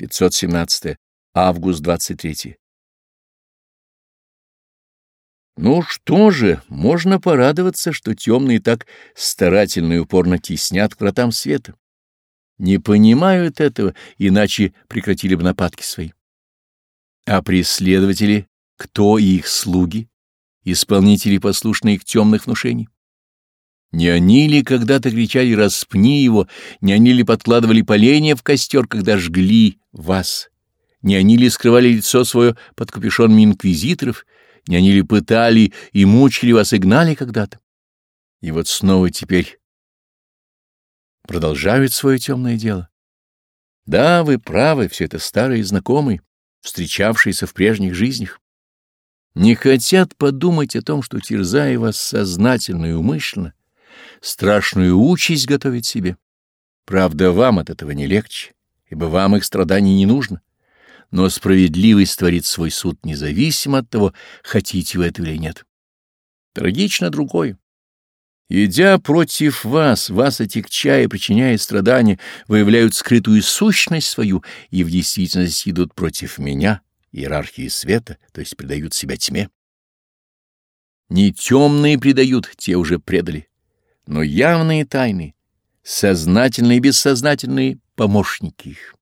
517. Август 23. Ну что же, можно порадоваться, что темные так старательно и упорно теснят к вратам света. Не понимают этого, иначе прекратили бы нападки свои. А преследователи, кто и их слуги, исполнители послушные их темных внушений? Не они ли когда-то кричали «распни его», не они ли подкладывали поленья в костер, когда жгли вас? Не они ли скрывали лицо свое под капюшонами инквизиторов, не они ли пытали и мучили вас и гнали когда-то? И вот снова теперь продолжают свое темное дело. Да, вы правы, все это старые знакомые, встречавшиеся в прежних жизнях. Не хотят подумать о том, что, терзая вас сознательно и умышленно, страшную участь готовит себе. Правда, вам от этого не легче, ибо вам их страданий не нужно но справедливость творит свой суд независимо от того, хотите вы этого или нет. Трагично другое. Идя против вас, вас отягчая, причиняя страдания, выявляют скрытую сущность свою и в действительности идут против меня, иерархии света, то есть предают себя тьме. Не темные предают, те уже предали, но явные тайны, сознательные и бессознательные помощники их.